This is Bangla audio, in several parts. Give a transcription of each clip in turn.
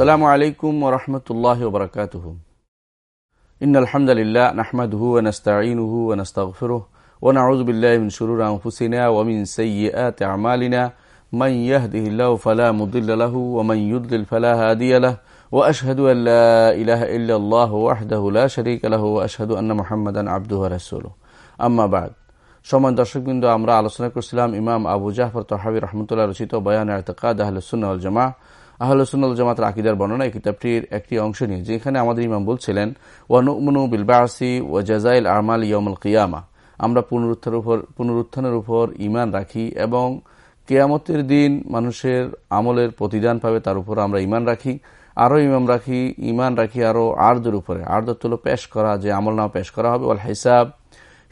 السلام عليكم ورحمة الله وبركاته. إن الحمد لله نحمده ونستعينه ونستغفره ونعوذ بالله من شرور أنفسنا ومن سيئات أعمالنا. من يهده الله فلا مضل له ومن يضلل فلا هادي له. وأشهد أن لا إله إلا الله وحده لا شريك له وأشهد أن محمدا عبده ورسوله. أما بعد সম্মান দর্শকবৃন্দ আমরা আলোচনা করছিলাম ইমাম আবু জাহর তহাবি রহমতুল্লাহ রচিত বয়ান এতেকাদ সুন্না জামা আহলুসুল জামাতের আকিদার বর্ণনা এই কিতাবটির একটি অংশ নিয়ে, যেখানে আমাদের ইমাম বলছিলেন, ওয়ানুমনু বিলবাসি ও জাজাইল আরমাল ইয়মুল কিয়ামা। আমরা পুনরুত্থানের উপর পুনরুত্থানের উপর ইমান রাখি এবং কেয়ামতের দিন মানুষের আমলের প্রতিদান পাবে, তার উপর আমরা ইমান রাখি, আরও ইমাম রাখি ইমান রাখি আরও আর্দের উপরে। আর্দত হল পেশ করা, যে আমল নামা পেশ করা হবে ওয়াল হিসাব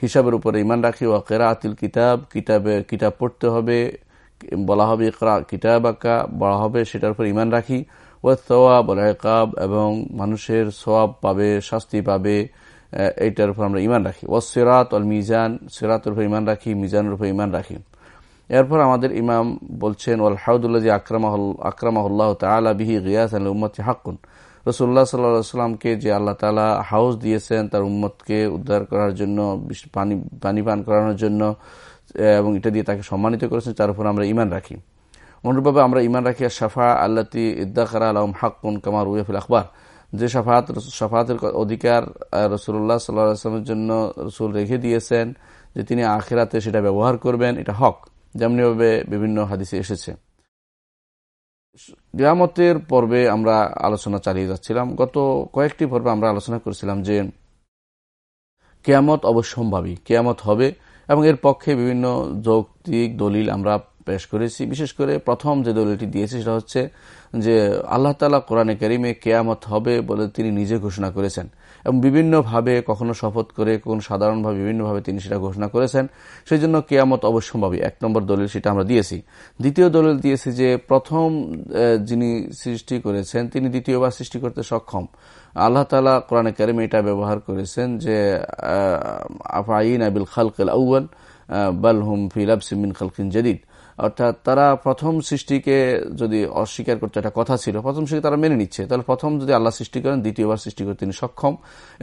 হিসাবের উপরে ইমান রাখি ও কেরা আতিল কিতাব, কিতাবে, কিতাব পড়তে হবে বলা হবে কিতাব আঁকা বলা হবে সেটার উপর ইমান রাখি। ও সোয়াব কাব এবং মানুষের সোয়াব পাবে, শাস্তি পাবে এইটার উপর আমরা ইমান রাখি। ও সেরাত অল মিজান, সেরাতের উপর ইমান রাখি, মিজানের উপর ইমান রাখি। এরপর আমাদের ইমাম বলছেন, ওয়াল হাউদুল্লাহ আকরামাহুল্লাহ তালা বিহি গিয়াস আল উম্মত হাক্কুন। রসুল্লাহ সাল্লাহামকে যে আল্লাহ তালা হাউস দিয়েছেন, তার উম্মতকে উদ্ধার করার জন্য, পানি পানি পান করানোর জন্য এবং এটা দিয়ে তাকে সম্মানিত করেছেন তার উপর আমরা ইমান রাখি। অনুরূপভাবে আমরা ইমান রাখি সাফা আল্লাতি ইদ্দাকার আলম হাক্কুন কামার উয়েফুল আখবর। যে সাফাত সাফাতের অধিকার রসুল্লাহ সাল্লাহামের জন্য রসুল রেখে দিয়েছেন যে তিনি আখেরাতে সেটা ব্যবহার করবেন, এটা হক। যেমনিভাবে বিভিন্ন হাদিসে এসেছে। গ্রামতের পর্বে আমরা আলোচনা চালিয়ে যাচ্ছিলাম। গত কয়েকটি পর্বে আমরা আলোচনা করেছিলাম যে কেয়ামত অবশ্যম্ভাবী, কেয়ামত হবে এবং এর পক্ষে বিভিন্ন যৌক্তিক দলিল আমরা পেশ করেছি। বিশেষ করে প্রথম যে দলিলটি দিয়েছে সেটা হচ্ছে যে আল্লাহ তালা কোরআনে করিমে কেয়ামত হবে বলে তিনি নিজে ঘোষণা করেছেন। এবং বিভিন্নভাবে কখনো শপথ করে কোন সাধারণভাবে বিভিন্নভাবে তিনি সেটা ঘোষণা করেছেন সেই জন্য কেয়ামত অবশ্যম্ভাবী। এক নম্বর দলিল সেটা আমরা দিয়েছি। দ্বিতীয় দলিল দিয়েছি যে প্রথম যিনি সৃষ্টি করেছেন, তিনি দ্বিতীয়বার সৃষ্টি করতে সক্ষম। আল্লাহ তালা কোরআনে কারিমে এটা ব্যবহার করেছেন যে আফাইন আবিল খালকেল আউ্বাল বাল হুম ফিলাব সিমিন খালকিন জদিদ। অর্থাৎ তারা প্রথম সৃষ্টিকে যদি অস্বীকার করতে একটা কথা ছিল, প্রথম সৃষ্টি তারা মেনে নিচ্ছে। তাহলে প্রথম যদি আল্লাহ সৃষ্টি করেন, দ্বিতীয়বার সৃষ্টি করতে তিনি সক্ষম।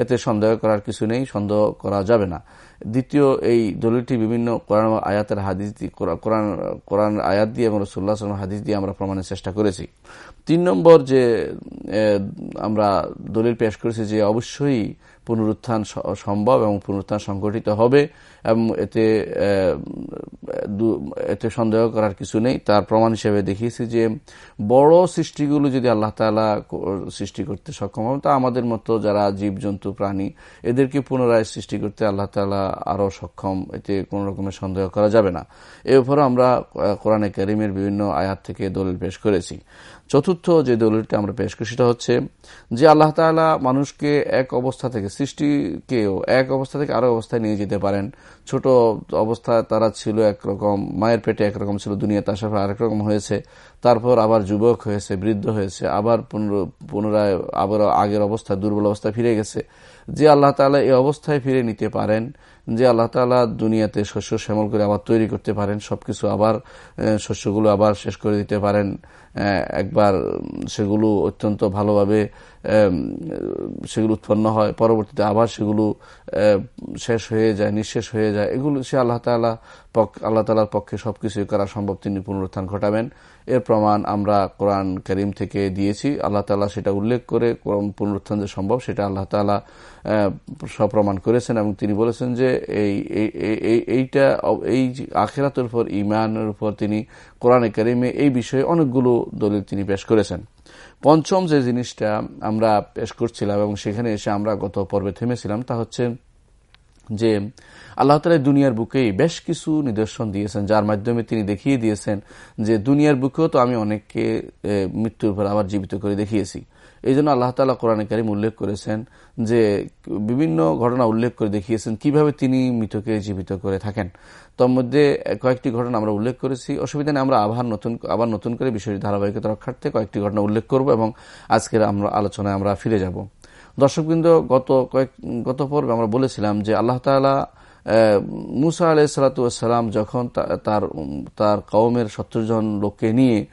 এতে সন্দেহ করার কিছু নেই, সন্দেহ করা যাবে না। দ্বিতীয়, এই দলিলটি বিভিন্ন কোরআন আয়াতের হাদিস কোরআন কোরআন আয়াত দিয়ে এবং রসুল্লাহ হাদিস দিয়ে আমরা প্রমাণের চেষ্টা করেছি। তিন নম্বর যে আমরা দলিল পেশ করেছি যে অবশ্যই পুনরুত্থান সম্ভব এবং পুনরুত্থান সংগঠিত হবে। এতে এতে সন্দেহ করার কিছু নেই। তার প্রমাণ হিসেবে দেখিয়েছি যে বড় সৃষ্টিগুলো যদি আল্লাহ তালা সৃষ্টি করতে সক্ষম হবে তা আমাদের মতো যারা জীবজন্তু, প্রাণী, এদেরকে পুনরায় সৃষ্টি করতে আল্লাহ তালা আরও সক্ষম। এতে কোন রকমের সন্দেহ করা যাবে না। এর উপরও আমরা কোরআনে করিমের বিভিন্ন আয়াত থেকে দলিল পেশ করেছি। চতুর্থ যে দলিলটি আমরা পেশ করি সেটা হচ্ছে যে আল্লাহ তালা মানুষকে এক অবস্থা থেকে, সৃষ্টিকেও এক অবস্থা থেকে আরও অবস্থায় নিয়ে যেতে পারেন। ছোট অবস্থায় তারা ছিল একরকম, মায়ের পেটে একরকম ছিল, দুনিয়াতে আসার পর আরেক রকম হয়েছে। তারপর আবার যুবক হয়েছে, বৃদ্ধ হয়েছে, আবার পুনরায় আবার আগের অবস্থায় দুর্বল অবস্থা ফিরে গেছে। যে আল্লাহ তালা এই অবস্থায় ফিরে নিতে পারেন যে আল্লাহ তালা দুনিয়াতে শস্য শ্যামল করে আবার তৈরি করতে পারেন, সবকিছু আবার শস্যগুলো আবার শেষ করে দিতে পারেন একবার সেগুলো অত্যন্ত ভালোভাবে সেগুলো উৎপন্ন হয়, পরবর্তীতে আবার সেগুলো শেষ হয়ে যায়, নিঃশেষ হয়ে যায়, এগুলো সে আল্লাহ তালা আল্লাহ তালার পক্ষে সবকিছু করা সম্ভব, তিনি পুনরুত্থান ঘটাবেন। এর প্রমাণ আমরা কোরআন করিম থেকে দিয়েছি। আল্লাহ তালা সেটা উল্লেখ করে কোরআন পুনরুত্থান যে সম্ভব, সেটা আল্লাহ তালা সপ্রমাণ করেছেন এবং তিনি বলেছেন যে এই এইটা, এই আখেরাতের উপর ইমানের উপর তিনি কোরআনে করিমে এই বিষয়ে অনেকগুলো দলিল তিনি পেশ করেছেন। পঞ্চম যে জিনিসটা আমরা পেশ করছিলাম এবং সেখানে এসে আমরা গত পর্বে থেমেছিলাম তা হচ্ছে যে আল্লাহ তালা দুনিয়ার বুকেই বেশ কিছু নিদর্শন দিয়েছেন, যার মাধ্যমে তিনি দেখিয়ে দিয়েছেন যে দুনিয়ার বুকেও তো আমি অনেককে মৃত্যুর পর আবার জীবিত করে দেখিয়েছি। এই জন্য আল্লাহ তালা কোরআন কারিম উল্লেখ করেছেন যে বিভিন্ন ঘটনা উল্লেখ করে দেখিয়েছেন কীভাবে তিনি মৃতকে জীবিত করে থাকেন। তোর মধ্যে কয়েকটি ঘটনা আমরা উল্লেখ করেছি। অসুবিধা নেই, আমরা আবার নতুন আবার নতুন করে বিষয়টি ধারাবাহিকতা রক্ষার্থে কয়েকটি ঘটনা উল্লেখ করব এবং আজকের আমরা আলোচনায় আমরা ফিরে যাব। দর্শকবৃন্দ, গত কয়েক, গত পর্বে আমরা বলেছিলাম যে আল্লাহ তালা মুসা আলাই সালাতাম যখন তার তার কওমের সত্তর জন লোককে নিয়ে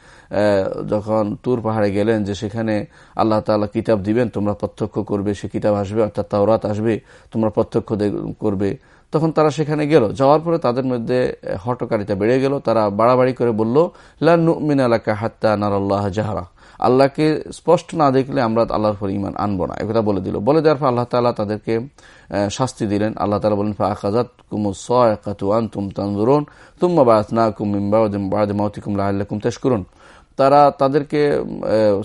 যখন তুর পাহাড়ে গেলেন যে সেখানে আল্লাহ তালা কিতাব দিবেন, তোমরা প্রত্যক্ষ করবে, সে কিতাব আসবে, অর্থাৎ তাওরাত আসবে, তোমরা প্রত্যক্ষ করবে। তখন তারা সেখানে গেল। যাওয়ার পরে তাদের মধ্যে হটকারিতা বেড়ে গেল। তারা বাড়াবাড়ি করে বলল লামিন আলাকা হাত্তা নারাল্লাহ জাহারা। আল্লাহকে স্পষ্ট না দেখলে আমরা আল্লাহর ফর ইমান আনব না। একথা বলে দিল। বলে দেওয়ার পর আল্লাহ তালা তাদেরকে শাস্তি দিলেন। আল্লাহ তালা বলেন ফাঁকাজাত কুমু সাতুয়ান তুম তান্দুরন তুম্মা বাস না কুমিম লাল্লাকুম তেশকুরুন। তারা তাদেরকে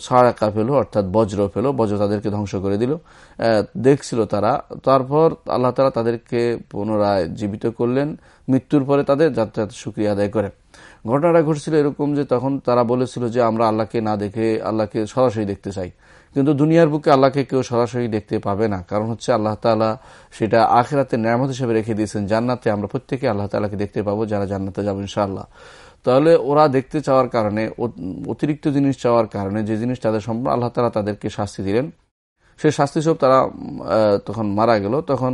সাড়াকা ফেলো অর্থাৎ বজ্র ফেলো, বজ্র তাদেরকে ধ্বংস করে দিল। দেখছিল তারা, তারপর আল্লাহ তালা তাদেরকে পুনরায় জীবিত করলেন। মৃত্যুর পরে তাদের যাতে সুক্রিয়া আদায় করেন ঘটনাটা ঘটছিল এরকম যে তখন তারা বলেছিল যে আমরা আল্লাহকে না দেখে, আল্লাহকে সরাসরি দেখতে চাই। কিন্তু দুনিয়ার বুকে আল্লাহকে কেউ সরাসরি দেখতে পাবে না। কারণ হচ্ছে আল্লাহ তালা সেটা আখেরাতে ন্যায়ামত হিসেবে রেখে দিয়েছেন। জান্নাতে আমরা প্রত্যেকে আল্লাহ তালাকে দেখতে পাবো, যারা জান্নাতে যাব ইনশাআল্লাহ। তাহলে ওরা দেখতে চাওয়ার কারণে অতিরিক্ত জিনিস চাওয়ার কারণে, যে জিনিস তাদের সম্পূর্ণ, আল্লাহ তালা তাদেরকে শাস্তি দিলেন। সে শাস্তি সব তারা তখন মারা গেল। তখন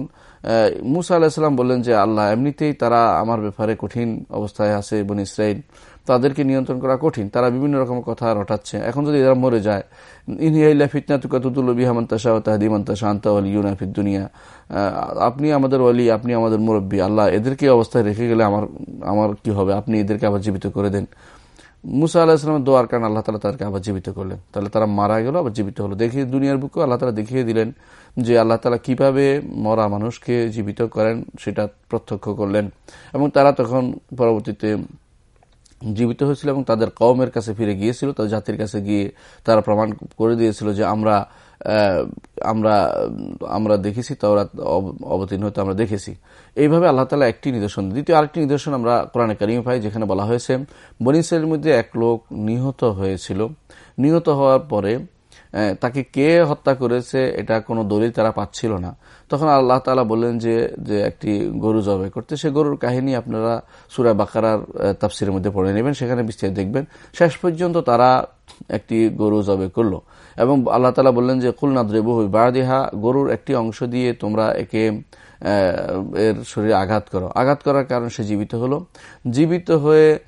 মুসা আলাহিসাল্লাম বললেন যে, আল্লাহ, এমনিতেই তারা আমার ব্যাপারে কঠিন অবস্থায় আছে বন ইসরাইল তাদেরকে নিয়ন্ত্রণ করা কঠিন। তারা বিভিন্ন রকম কথা রটাচ্ছে। এখন যদি এরা মরে যায় ইনহিয়াইল্লা ফিতনা তুকাতুল বিহামন্তাশা তাহদিমন্তাশা আন্তা আলী ইউনাফিদ দুনিয়া। আপনি আমাদের অলি আপনি আমাদের মুরব্বী। আল্লাহ, এদেরকে অবস্থায় রেখে গেলে আমার আমার কি হবে? আপনি এদেরকে আবার জীবিত করে দেন। মুসা আল্লাহিসামের দোয়ার কারণে আল্লাহ তালা তাদেরকে আবার জীবিত করলেন। তাহলে তারা মারা গেল, আবার জীবিত হলো। দেখিয়ে দুনিয়ার বুকে আল্লাহ তালা দেখিয়ে দিলেন যে আল্লাহ তালা কীভাবে মরা মানুষকে জীবিত করেন সেটা প্রত্যক্ষ করলেন। এবং তারা তখন পরবর্তীতে জীবিত হয়েছিল এবং তাদের কওমের কাছে ফিরে গিয়েছিল, তাদের জাতির কাছে গিয়ে তারা প্রমাণ করে দিয়েছিল যে আমরা আমরা আমরা দেখেছি, তাওরাত অবতীর্ণ হতে আমরা দেখেছি। এইভাবে আল্লাহ তালা একটি নিদর্শন, দ্বিতীয় আরেকটি নিদর্শন আমরা কোরআনে কারিম পাই, যেখানে বলা হয়েছে বনিসের মধ্যে এক লোক নিহত হয়েছিল। নিহত হওয়ার পরে তাকে কে হত্যা করেছে, এটা কোনো দলিল তারা পাচ্ছিল না। তখন আল্লাহ তালা বললেন যে যে একটি গরু জবাই করতে। সে গরুর কাহিনী আপনারা সুরা বাকারার তাফসিরের মধ্যে পড়ে নেবেন, সেখানে বিস্তারিত দেখবেন। শেষ পর্যন্ত তারা একটি গরু জবে করল। এবং আল্লাহ তালা বললেন যে কুলনাদ্রেবু বাড়দিহা গরুর একটি অংশ দিয়ে তোমরা একে এর শরীরে আঘাত করো। আঘাত করার কারণ সে জীবিত হলো। জীবিত হয়ে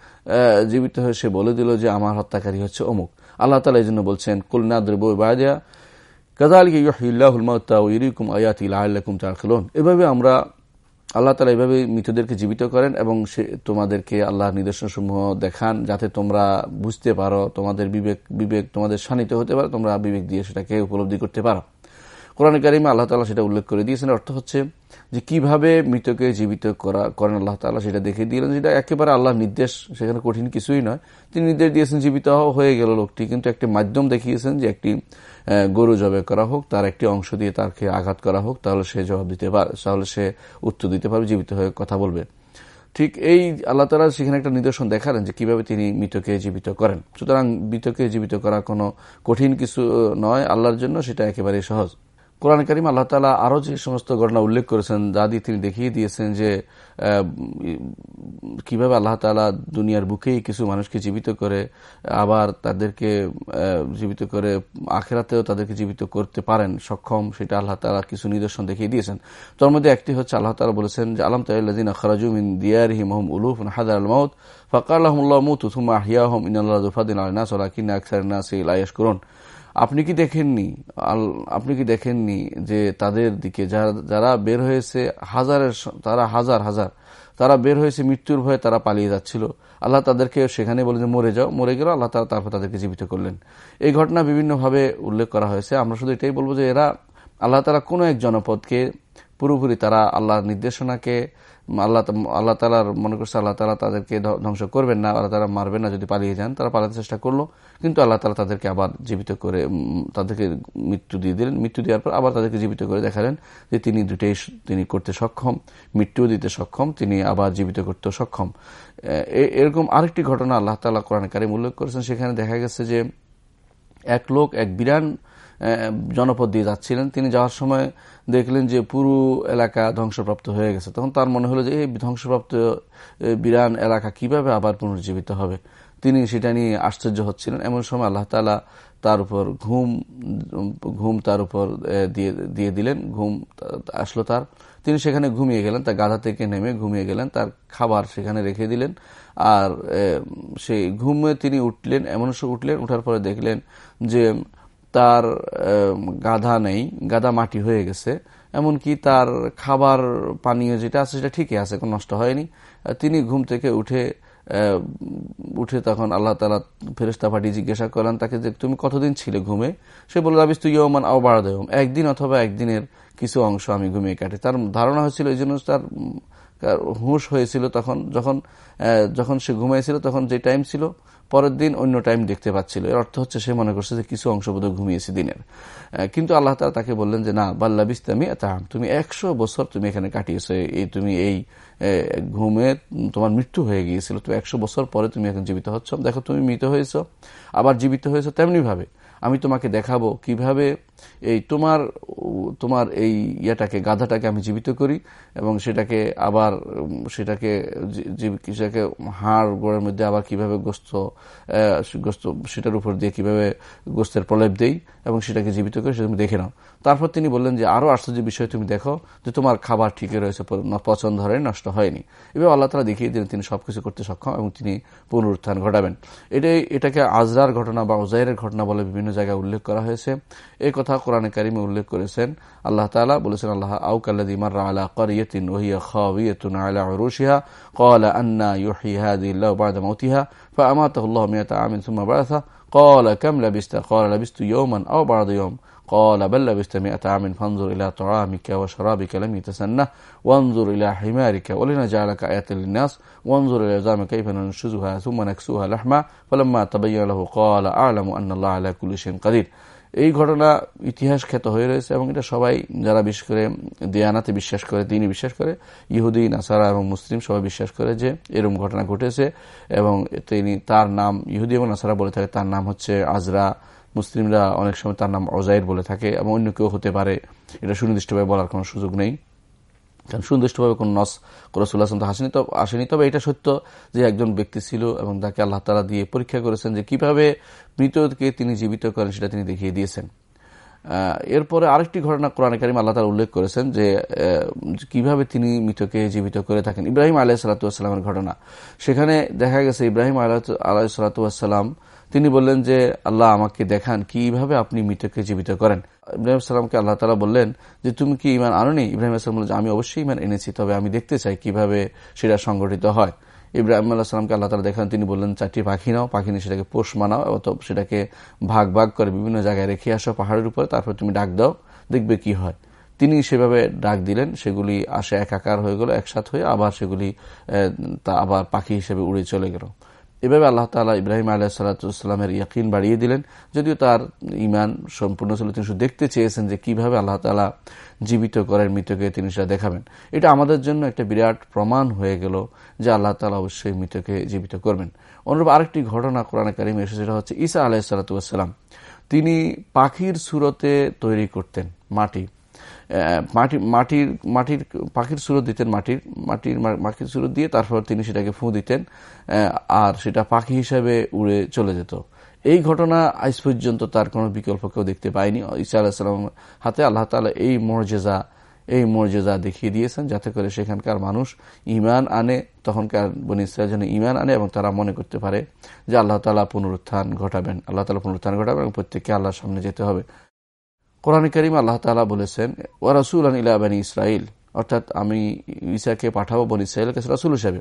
জীবিত হয়ে সে বলে দিল যে, আমার হত্যাকারী হচ্ছে অমুক। আল্লাহ তালা এই জন্য বলছেন কুলনাদ্রেবু তারখলন এভাবে আমরা, আল্লাহ তালা এভাবে মৃতদেরকে জীবিত করেন এবং সে, তোমাদেরকে আল্লাহর নিদর্শন সমূহ দেখান যাতে তোমরা বুঝতে পারো, তোমাদের বিবেক বিবেক তোমাদের শানিত হতে পারো, তোমরা বিবেক দিয়ে সেটাকে উপলব্ধি করতে পারো। কোরআন কারিমে আল্লাহ তালা সেটা উল্লেখ করে দিয়েছেন। অর্থ হচ্ছে যে কীভাবে মৃতকে জীবিত করা, করেন আল্লাহ তালা সেটা দেখে দিলেন যেটা একেবারে আল্লাহর নির্দেশ, সেখানে কঠিন কিছুই নয়। তিনি নির্দেশ দিয়েছেন জীবিত হয়ে গেল লোকটি, কিন্তু একটি মাধ্যম দেখিয়েছেন যে একটি গরু জবে করা হোক, তার একটি অংশ দিয়ে তারকে আঘাত করা হোক, তাহলে সে জবাব দিতে পারে, তাহলে সে উত্তর দিতে পারবে, জীবিত হয়ে কথা বলবে। ঠিক এই আল্লাহ তালা সেখানে একটা নিদর্শন দেখালেন যে কীভাবে তিনি মৃতকে জীবিত করেন। সুতরাং মৃতকে জীবিত করা কোনো কঠিন কিছু নয়, আল্লাহর জন্য সেটা একেবারে সহজ। কোরআন করিম আল্লাহ তালা আরও যে সমস্ত ঘটনা উল্লেখ করেছেন, যা দিয়ে তিনি দেখিয়ে দিয়েছেন যে কীভাবে আল্লাহ তালা দুনিয়ার বুকেই কিছু মানুষকে জীবিত করে, আবার তাদেরকে জীবিত করে আখেরাতেও তাদেরকে জীবিত করতে পারেন সক্ষম, সেটা আল্লাহ তালা কিছু নিদর্শন দেখিয়ে দিয়েছেন। তার মধ্যে একটি হচ্ছে আল্লাহ তালা বলেছেন যে, আলম তাল্লাদিন খরাজুমিন দিয়ারহি মহম উলুফ হাদার আল মাউত, ফকাল আহমুল্লাহ মুত হুমা আহিয়াহম ইনাল্লাহ জুফাদিন আলনা সোলাকিন আকসার নাসি করুন আপনি কি দেখেননি? আপনি কি দেখেননি যে তাদের দিকে যারা বের হয়েছে, হাজারের তারা হাজার হাজার। তারা বের হয়েছে, মৃত্যুর ভয়ে তারা পালিয়ে যাচ্ছিল। আল্লাহ তাদেরকে সেখানে বলে যে, মরে যাও, মরে গেল আল্লাহ তারা তারপর তাদেরকে জীবিত করলেন। এই ঘটনা বিভিন্নভাবে উল্লেখ করা হয়েছে। আমরা শুধু এটাই বলব যে এরা, আল্লাহ তারা কোনো এক জনপদকে পুরোপুরি তারা আল্লাহর নির্দেশনাকে আল্লাহ আল্লাহ তালার মনে করছে আল্লাহ তালা তাদেরকে ধ্বংস করবেন না, আল্লাহ তালা মারবেন না যদি পালিয়ে যান, তারা পালাতে চেষ্টা করল, কিন্তু আল্লাহ তালা তাদেরকে আবার জীবিত করে তাদেরকে মৃত্যু দিয়ে দিলেন। মৃত্যু দেওয়ার পর আবার তাদেরকে জীবিত করে দেখালেন যে তিনি দুটেই তিনি করতে সক্ষম, মৃত্যুও দিতে সক্ষম, তিনি আবার জীবিত করতে সক্ষম। এরকম আরেকটি ঘটনা আল্লাহ তালা কোরআন কারিম উল্লেখ করেছেন, সেখানে দেখা গেছে যে এক লোক, এক বিরান জনপদ দিয়ে যাচ্ছিলেন। তিনি যাওয়ার সময় দেখলেন যে পুরো এলাকা ধ্বংসপ্রাপ্ত হয়ে গেছে। তখন তার মনে হলো যে, এই ধ্বংসপ্রাপ্ত বিরান এলাকা কীভাবে আবার পুনর্জীবিত হবে? তিনি সেটা নিয়ে আশ্চর্য হচ্ছিলেন। এমন সময় আল্লাহ তালা তার উপর ঘুম ঘুম তার উপর দিয়ে দিয়ে দিলেন। ঘুম আসলো তার। তিনি সেখানে ঘুমিয়ে গেলেন, তার গাধা থেকে নেমে ঘুমিয়ে গেলেন, তার খাবার সেখানে রেখে দিলেন। আর সেই ঘুমে তিনি উঠলেন, এমন উঠলেন, উঠার পরে দেখলেন যে তার গাধা নেই, গাধা মাটি হয়ে গেছে, এমনকি তার খাবার পানীয় যেটা আছে সেটা ঠিকই আছে, কোনো নষ্ট হয়নি। তিনি ঘুম থেকে উঠে উঠে তখন আল্লাহ তালা ফেরিস্তা পাঠিয়ে জিজ্ঞাসা করলেন, তাকে যে তুমি কতদিন ছিলে ঘুমে? সে বলল রাবিস তুই ইয়মান আও বাড়া দেবম একদিন অথবা একদিনের কিছু অংশ আমি ঘুমিয়ে কাটি। তার ধারণা হয়েছিল, এই জন্য তার হুঁশ হয়েছিল তখন, যখন যখন সে ঘুমাইছিল, তখন যে টাইম ছিল পরের দিন অন্য টাইম দেখতে পাচ্ছিল। এর অর্থ হচ্ছে সে মনে করছে যে কিছু অংশ বোধ ঘুমিয়েছে দিনের। কিন্তু আল্লাহ তালা তাকে বললেন যে, না, বাল্লা বিস্তামি তাহাম তুমি একশো বছর তুমি এখানে কাটিয়েছো। এই তুমি এই ঘুমে তোমার মৃত্যু হয়ে গিয়েছিল। তো একশো বছর পরে তুমি এখন জীবিত হচ্ছ। দেখো, তুমি মৃত হয়েছ। আবার জীবিত হয়েছ তেমনিভাবে। আমি তোমাকে দেখাবো কীভাবে এই তোমার তোমার এই ইয়েটাকে, গাধাটাকে আমি জীবিত করি এবং সেটাকে আবার সেটাকে সেটাকে হাড় গোড়ের মধ্যে আবার কীভাবে গোস্ত গোস্ত, সেটার উপর দিয়ে কীভাবে গোস্তের প্রলেপ দেই এবং সেটাকে জীবিত করে, সেটা তুমি দেখে নাও। তারপর তিনি বললেন যে আরও আশ্চর্য বিষয় তুমি দেখো যে, তোমার খাবার ঠিকই রয়েছে পছন্দ হয়ে নষ্ট হয়নি। এবার আল্লাহ তালা দেখিয়ে দিলেন, তিনি সবকিছু করতে সক্ষম এবং তিনি পুনরুত্থান ঘটাবেন। এটাই, এটাকে আজরার ঘটনা বা ওজাইরের ঘটনা বলে বিভিন্ন জায়গায় উল্লেখ করা হয়েছে। এই কথা কোরআনে কারিমে উল্লেখ করেছেন আল্লাহ তালা বলেছেন আল্লাহ আউকাল্লাদি মার্রা আলা করিয়তিন ওহিয়া খাওয়িয়তুন আলা উরুশিহা قال أنا يحيي هذه الله بعد موتها فأماته الله مئة عام ثم بعثه قال كم لبست قال لبست يوما أو بعض يوم قال بل لبست مئة عام فانظر إلى طعامك وشرابك لم يتسنه وانظر إلى حمارك ولنجعلك آية للناس وانظر إلى عظام كيف ننشزها ثم نكسوها لحما فلما تبين له قال أعلم أن الله على كل شيء قدير এই ঘটনা ইতিহাস খ্যাত হয়ে রয়েছে এবং এটা সবাই যারা বিশেষ করে দেয়ানাতে বিশ্বাস করে তিনি বিশ্বাস করে, ইহুদি, নাসারা এবং মুসলিম সবাই বিশ্বাস করে যে এরম ঘটনা ঘটেছে এবং তিনি তার নাম ইহুদি এবং নাসারা বলে থাকে, তার নাম হচ্ছে আজরা। মুসলিমরা অনেক সময় তার নাম অজাইর বলে থাকে এবং অন্য কেউ হতে পারে। এটা সুনির্দিষ্টভাবে বলার কোনো সুযোগ নেই। কারণ সুনির্দিষ্টভাবে কোন নস রসুল্লাহ তো হাসেনি, তো আসেনি। তবে এটা সত্য যে একজন ব্যক্তি ছিল এবং তাকে আল্লাহ তালা দিয়ে পরীক্ষা করেছেন যে কীভাবে মৃতকে তিনি জীবিত করেন সেটা তিনি দেখিয়ে দিয়েছেন। এরপরে আরেকটি ঘটনা কোরআন কারিম আল্লাহ তালা উল্লেখ করেছেন যে কীভাবে তিনি মৃতকে জীবিত করে থাকেন। ইব্রাহিম আলাহ সালাতামের ঘটনা। সেখানে দেখা গেছে ইব্রাহিম আলাহ আলাহ সালাতাম তিনি বললেন যে, আল্লাহ আমাকে দেখান কীভাবে আপনি মৃতকে জীবিত করেন। ইব্রাহিম সালামকে আল্লাহ তালা বললেন যে, তুমি কি ইমান আনোনি? ইব্রাহিম আসলাম বললেন আমি অবশ্যই ইমান এনেছি, তবে আমি দেখতে চাই কীভাবে সেটা সংগঠিত হয়। ইব্রাহিম আল্লাহ সালামকে আল্লাহ তালা দেখান, তিনি বললেন, চারটি পাখি নাও, পাখি নিয়ে সেটাকে পোষ মানাও সেটাকে ভাগ ভাগ করে বিভিন্ন জায়গায় রেখে আসো পাহাড়ের উপরে, তারপর তুমি ডাক দাও, দেখবে কি হয়। তিনি সেভাবে ডাক দিলেন, সেগুলি আসে একাকার হয়ে গেল, একসাথ হয়ে আবার সেগুলি তা আবার পাখি হিসেবে উড়ে চলে গেল। এভাবে আল্লাহ তালা ইব্রাহিম আলাহ সাল্লাতামের ইয়াকিন বাড়িয়ে দিলেন। যদিও তার ইমান সম্পূর্ণ ছিল, তিনি শুধু দেখতে চেয়েছেন যে কীভাবে আল্লাহ তালা জীবিত করেন, মৃতকে তিনি সেটা দেখাবেন। এটা আমাদের জন্য একটা বিরাট প্রমাণ হয়ে গেল যে আল্লাহ তালা অবশ্যই মৃতকে জীবিত করবেন। অনুরূপ আরেকটি ঘটনা কোরআন কারিমে এসে সেটা হচ্ছে ঈসা আলাহ সাল্লাতাম তিনি পাখির সুরতে তৈরি করতেন মাটি। মাটি মাটির মাটির পাখির সুরত দিতেন মাটির মাটির পাখির সুরত দিয়ে তারপর তিনি সেটাকে ফুঁ দিতেন আর সেটা পাখি হিসাবে উড়ে চলে যেত। এই ঘটনা আজ পর্যন্ত তার কোনো বিকল্প কেউ দেখতে পায়নি। ইসা আলাহিসাল্লাম হাতে আল্লাহ তালা এই মর্যাদা এই মর্যাদা দেখিয়ে দিয়েছেন যাতে করে সেখানকার মানুষ ইমান আনে, তখনকার বনি ইসরায়েল যেন ইমান আনে এবং তারা মনে করতে পারে যে আল্লাহ তালা পুনরুত্থান ঘটাবেন। আল্লাহ তালা পুনরুত্থান ঘটাবেন এবং প্রত্যেককে আল্লাহর সামনে যেতে হবে। কোরআন করিম আল্লাহ তালা বলেছেন ও রাসুল ইলা বানী ইসরাইল অর্থাৎ আমি ইসাকে পাঠাবো বনি ইসরায়েল কাছে রাসুল হিসাবে।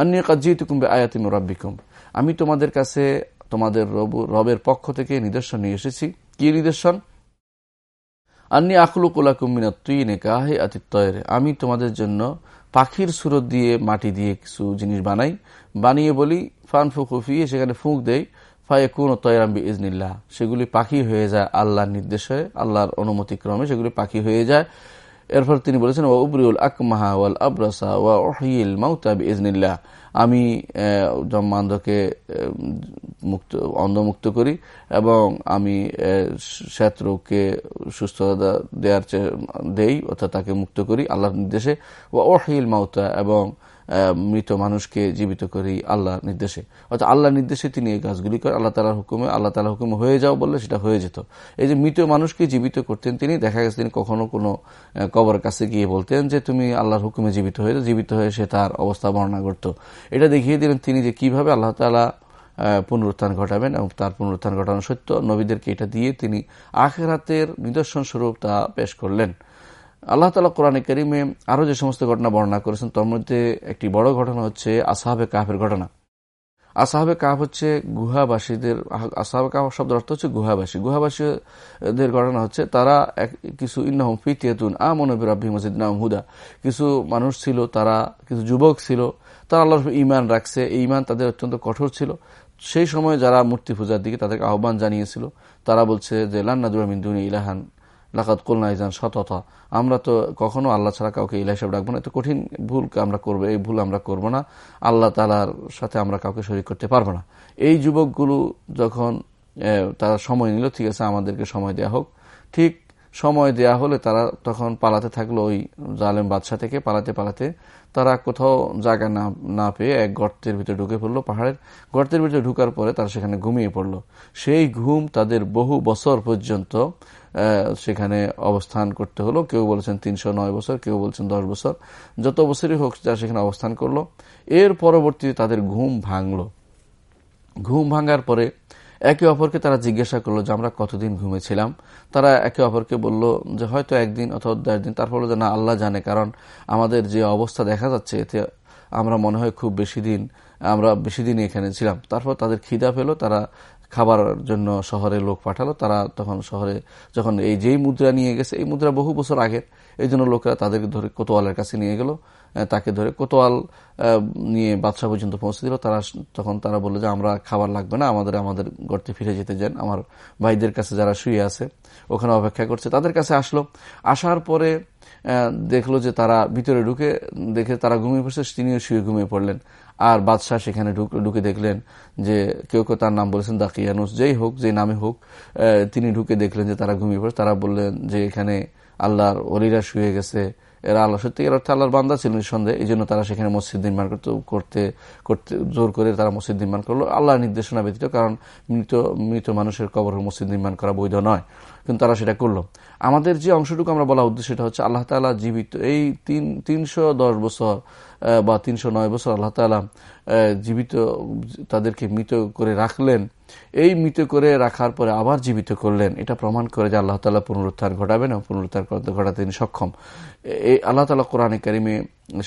আন্য কাজি তুকুম্বে আয়াতিম রব্বিকুম। আমি তোমাদের কাছে তোমাদের রবের পক্ষ থেকে নিদর্শন নিয়ে এসেছি। কি নিদর্শন? আন্নি আখলুকুলাকুমিনে কাহে আতিত্তয়ের আমি তোমাদের জন্য পাখির সুরত দিয়ে মাটি দিয়ে কিছু জিনিস বানাই। বানিয়ে বলি ফান ফুকুফিয়ে সেখানে ফুঁক দেয় ফায়াকুন তয়রাম্বি ইজনিল্লাহ সেগুলি পাখি হয়ে যায় আল্লাহর নির্দেশে, আল্লাহর অনুমতিক্রমে সেগুলি পাখি হয়ে যায়। এরপর তিনি বলেছেন ও উবরিউল আকমাহা ওয়াল আবরাসা ওয়া ওহিল মাউতাব ইজনিল্লাহ আমি জম্মান্ধকে মুক্ত, অন্ধমুক্ত করি এবং আমি শত্রুকে সুস্থতা দেওয়ার দেই অর্থাৎ তাকে মুক্ত করি আল্লাহর নির্দেশে। ও ওহিল মাউতা এবং মৃত মানুষকে জীবিত করি আল্লাহ নির্দেশে। অর্থাৎ আল্লাহ নির্দেশে তিনি এই কাজগুলি করেন। আল্লাহ তালার হুকুমে, আল্লাহ তালা হুকুমে হয়ে যাও বললে সেটা হয়ে যেত। এই যে মৃত মানুষকে জীবিত করতেন তিনি, দেখা গেছে তিনি কখনো কোনো কবর কাছে গিয়ে বলতেন যে তুমি আল্লাহর হুকুমে জীবিত হয়ে জীবিত হয়ে সে তার অবস্থা বর্ণনা করত। এটা দেখিয়ে দিলেন তিনি যে কীভাবে আল্লাহ তালা পুনরুত্থান ঘটাবেন এবং তার পুনরুত্থান ঘটানো সত্য। নবীদেরকে এটা দিয়ে তিনি আখেরাতের নিদর্শন স্বরূপ তা পেশ করলেন। আল্লাহ তালা কোরআনে করিমে আরও যে সমস্ত ঘটনা বর্ণনা করেছেন, তার মধ্যে একটি বড় ঘটনা হচ্ছে আসাহাবে কাহের ঘটনা। আসাহাবে কাহ হচ্ছে গুহাবাসীদের, আসাহাবে কাহ শব্দের অর্থ হচ্ছে গুহাবাসী। গুহাবাসীদের ঘটনা হচ্ছে তারা কিছু ইন্নাহম ফিতিয়াতুন আ মনবির আব্বি মসজিদ নাম হুদা। কিছু মানুষ ছিল, তারা, কিছু যুবক ছিল, তারা আল্লাহ ইমান রাখছে। এই ইমান তাদের অত্যন্ত কঠোর ছিল। সেই সময় যারা মূর্তি পূজার দিকে তাদেরকে আহ্বান জানিয়েছিল, তারা বলছে যে, লান্নাদুর মিন্দুনি ইলাহান। লাকাত কলনা ইজান সততা। আমরা তো কখনো আল্লাহ ছাড়া কাউকে ইলা হিসাবে ডাকবো না। এত কঠিন ভুল আমরা করব, এই ভুল আমরা করব না। আল্লাহ তালার সাথে আমরা কাউকে শরিক করতে পারব না। এই যুবকগুলো যখন তারা সময় নিল, ঠিক আছে, আমাদেরকে সময় দেওয়া হোক। ঠিক সময় দেয়া হলে তারা তখন পালাতে থাকল ওই জালেম বাদশাহ থেকে। পালাতে পালাতে তারা কোথাও জায়গা না না পেয়ে এক গর্তের ভিতরে ঢুকে পড়ল। পাহাড়ের গর্তের ভিতরে ঢুকার পরে তারা সেখানে ঘুমিয়ে পড়ল। সেই ঘুম তাদের বহু বছর পর্যন্ত সেখানে অবস্থান করতে হলো। কেউ বলেছেন তিনশো নয় বছর, কেউ বলছেন দশ বছর। যত বছরই হোক যা সেখানে অবস্থান করল। এর পরবর্তীতে তাদের ঘুম ভাঙলো। ঘুম ভাঙার পরে একে অপরকে তারা জিজ্ঞাসা করল যে, আমরা কতদিন ঘুমেছিলাম? তারা একে অপরকে বলল যে, হয়তো একদিন অথবা দশ দিন। তারপর যে, না, আল্লাহ জানে, কারণ আমাদের যে অবস্থা দেখা যাচ্ছে, এতে আমরা মনে হয় খুব বেশি দিন, আমরা বেশি দিন এখানে ছিলাম। তারপর তাদের খিদা পেল, তারা খাবার জন্য শহরে লোক পাঠালো, তারা তখন শহরে যখন এই যেই মুদ্রা নিয়ে গেছে, এই মুদ্রা বহু বছর আগের, এই জন্য লোকেরা তাদেরকে ধরে কোতোয়ালের কাছে নিয়ে গেল তাকে ধরে কোতোয়াল নিয়ে বাদশাহ পর্যন্ত পৌঁছে দিল। তারা তখন তারা বলল যে, আমরা খাবার লাগবে না, আমাদের আমাদের গর্তে ফিরে যেতে যান আমার ভাইদের কাছে যারা শুয়ে আছে, ওখানে অপেক্ষা করছে। তাদের কাছে আসলো। আসার পরে দেখল যে তারা ভিতরে ঢুকে, দেখে তারা ঘুমিয়ে পড়ছে, তিনিও শুয়ে ঘুমিয়ে পড়লেন। আর বাদশাহ সেখানে ঢুকে দেখলেন যে কেউ কেউ তার নাম বলেছেন দাকিয়ানুস। যেই হোক যে নামে হোক তিনি ঢুকে দেখলেন যে তারা ঘুমিয়ে পড়ে। তারা বললেন যে এখানে আল্লাহর অলিরা শুয়ে গেছে। এরা আল্লাহ সত্যিকার অর্থে আল্লাহর বান্দা ছিল নিঃসন্দেহে। এই জন্য তারা সেখানে মসজিদ নির্মাণ করতে করতে করতে জোর করে তারা মসজিদ নির্মাণ করল। আল্লাহর নির্দেশনা ব্যতীত, কারণ মৃত মৃত মানুষের কবর মসজিদ নির্মাণ করা বৈধ নয়। কিন্তু তারা সেটা করল। আমাদের যে অংশটুকু আমরা বলা উদ্দেশ্য সেটা হচ্ছে আল্লাহ তালা জীবিত, এই তিন, তিনশো দশ বছর বা তিনশো নয় বছর আল্লাহ তালা জীবিত, তাদেরকে মৃত করে রাখলেন। এই মৃত করে রাখার পরে আবার জীবিত করলেন। এটা প্রমাণ করে যে আল্লাহ তালা পুনরুত্থান ঘটাবেন এবং পুনরুত্থান ঘটাতে তিনি সক্ষম। এই আল্লাহ তালা কোরআনে কারিমে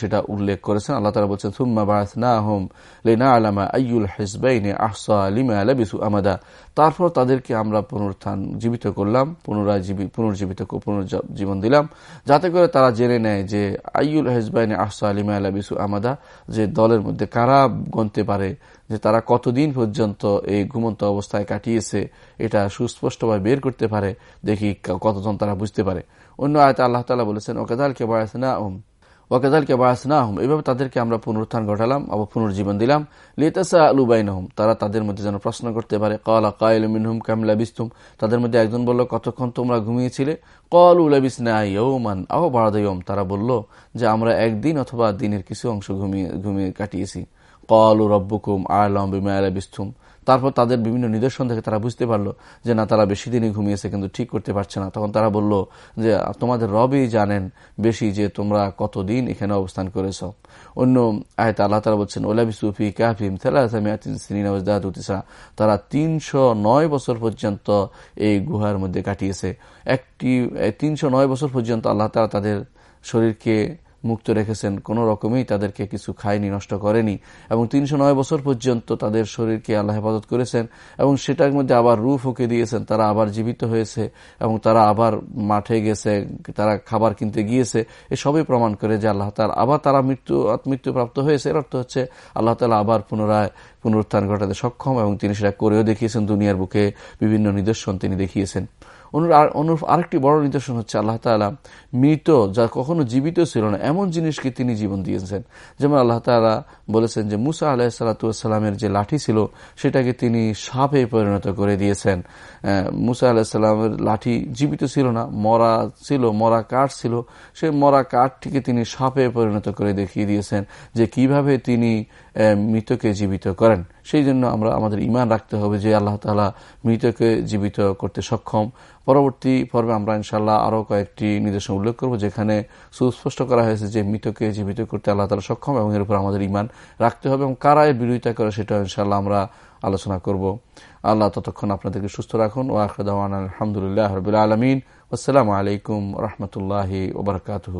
সেটা উল্লেখ করেছেন। আল্লাহ তালা বলছেন, সুম্মা বাসনা আহম লেনা আলামা আইউল হেসবাইনে আহসা লিমা আলাবিসু আমাদা। তারপর তাদেরকে আমরা পুনরুত্থান জীবিত করলাম, পুনরায় পুনর্জীবিত পুনর্জীবন দিলাম। যাতে করে তারা জেনে নেয় যে আইউল হেসবাইনে আহসা লিমা আলাবিসু আমাদা, যে দলের মধ্যে কারা গণতে পারে, যে তারা কতদিন পর্যন্ত এই ঘুমন্ত অবস্থায় কাটিয়েছে, এটা সুস্পষ্টভাবে বের করতে পারে, দেখি কতজন তারা বুঝতে পারে। অন্য আয়তা আল্লাহ তালা বলেছেন ওকেদালকে বায়াসনা ওম ওয়াকাদালকে বায়াসনাহম এভাবে তাদেরকে আমরা পুনরুত্থান ঘটালাম, আবার পুনর্জীবন দিলাম। লিতাসা আলুবাইনহম তারা তাদের মধ্যে যেন প্রশ্ন করতে পারে, কলা কায়ল মিনহুম কামলা বিস্তুম তাদের মধ্যে একজন বলল, কতক্ষণ তোমরা ঘুমিয়েছিলে? কল উলাবিসনা ইয়ৌমান আহ বারাদয়ম তারা বলল, যে আমরা একদিন অথবা দিনের কিছু অংশ ঘুমিয়ে ঘুমিয়ে কাটিয়েছি। কল রব্বকুম আলম বিমা বিস্তুম তারপর তাদের বিভিন্ন নিদর্শন থেকে তারা বুঝতে পারল যে না, তারা বেশি দিনই ঘুমিয়েছে, কিন্তু ঠিক করতে পারছে না। তখন তারা বলল যে, তোমাদের রবই জানেন বেশি যে তোমরা কতদিন এখানে অবস্থান করেছ? অন্য আয়তা আল্লাহ তারা বলছেন ওলাবি সুফি কাহিম তেলাতিসা তারা তিনশো নয় বছর পর্যন্ত এই গুহার মধ্যে কাটিয়েছে। একটি, তিনশো নয় বছর পর্যন্ত আল্লাহ তালা তাদের শরীরকে মুক্ত রেখেছেন। কোন রকমেই তাদেরকে কিছু খায়নি, নষ্ট করেনি এবং তিনশো নয় বছর পর্যন্ত তাদের শরীরকে আল্লাহ হেফাজত করেছেন এবং সেটার মধ্যে আবার রু ফুকে দিয়েছেন। তারা আবার জীবিত হয়েছে এবং তারা আবার মাঠে গেছে, তারা খাবার কিনতে গিয়েছে। এসবই প্রমাণ করে যে আল্লাহ তালা আবার তারা মৃত্যু, মৃত্যুপ্রাপ্ত হয়েছে। এর অর্থ হচ্ছে আল্লাহ তালা আবার পুনরায় পুনরুত্থান ঘটাতে সক্ষম এবং তিনি সেটা করেও দেখিয়েছেন। দুনিয়ার বুকে বিভিন্ন নিদর্শন তিনি দেখিয়েছেন। অনুরূপ আরেকটি বড় নিদর্শন হচ্ছে আল্লাহ তালা মৃত, যা কখনো জীবিত ছিল না, এমন জিনিসকে তিনি জীবন দিয়েছেন। যেমন আল্লাহ তালা বলেছেন যে মুসা আলাহ সাল্লাতামের যে লাঠি ছিল, সেটাকে তিনি সাপে পরিণত করে দিয়েছেন। মুসা আলাহিসাল্লামের লাঠি জীবিত ছিল না, মরা ছিল, মরা কাঠ ছিল। সে মরা কাঠটিকে তিনি সাপে পরিণত করে দেখিয়ে দিয়েছেন যে কীভাবে তিনি মৃতকে জীবিত করেন। সেই জন্য আমরা আমাদের ইমান রাখতে হবে যে আল্লাহ তালা মৃতকে জীবিত করতে সক্ষম। পরবর্তী পর্বে আমরা ইনশাল্লাহ আরও কয়েকটি নির্দেশনা উল্লেখ করব, যেখানে সুস্পষ্ট করা হয়েছে যে মৃতকে জীবিত করতে আল্লাহ তালা সক্ষম এবং এর উপর আমাদের ইমান রাখতে হবে এবং কারা এর বিরোধিতা করে সেটা ইনশাল্লাহ আমরা আলোচনা করব। আল্লাহ ততক্ষণ আপনাদেরকে সুস্থ রাখুন। ও আখরদান আলহামদুলিল্লাহ রবিল আলমিন। আসসালামু আলাইকুম রহমতুল্লাহ ওবরকাতহ